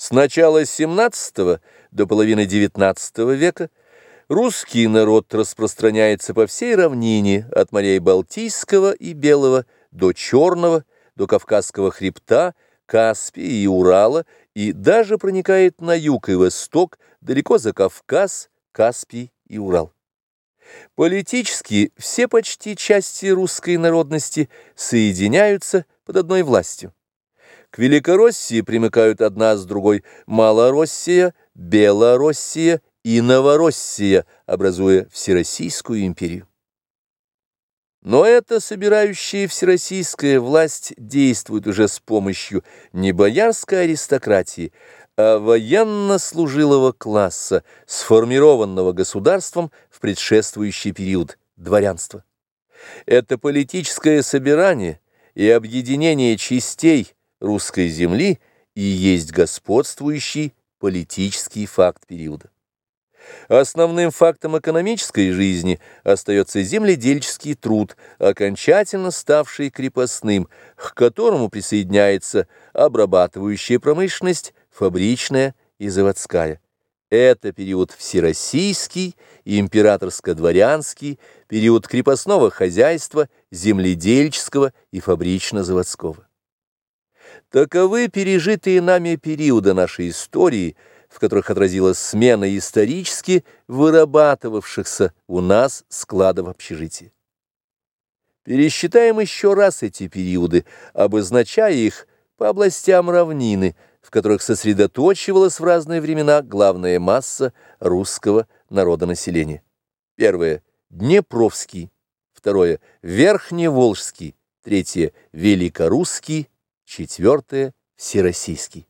С начала XVII до половины XIX века русский народ распространяется по всей равнине от морей Балтийского и Белого до Черного, до Кавказского хребта, Каспия и Урала, и даже проникает на юг и восток, далеко за Кавказ, Каспий и Урал. Политически все почти части русской народности соединяются под одной властью. К Великороссии примыкают одна с другой Малороссия, Белороссия и Новороссия, образуя Всероссийскую империю. Но эта собирающая всероссийская власть действует уже с помощью не боярской аристократии, а военно-служилого класса, сформированного государством в предшествующий период дворянства. Это политическое собирание и объединение частей – русской земли и есть господствующий политический факт периода. Основным фактом экономической жизни остается земледельческий труд, окончательно ставший крепостным, к которому присоединяется обрабатывающая промышленность, фабричная и заводская. Это период всероссийский и императорско-дворянский, период крепостного хозяйства, земледельческого и фабрично-заводского. Таковы пережитые нами периоды нашей истории, в которых отразилась смена исторически вырабатывавшихся у нас складов общежития. Пересчитаем еще раз эти периоды, обозначая их по областям равнины, в которых сосредоточивалась в разные времена главная масса русского народонаселения. Первое – Днепровский, второе – Верхневолжский, третье – Великорусский, четвертое – всероссийский.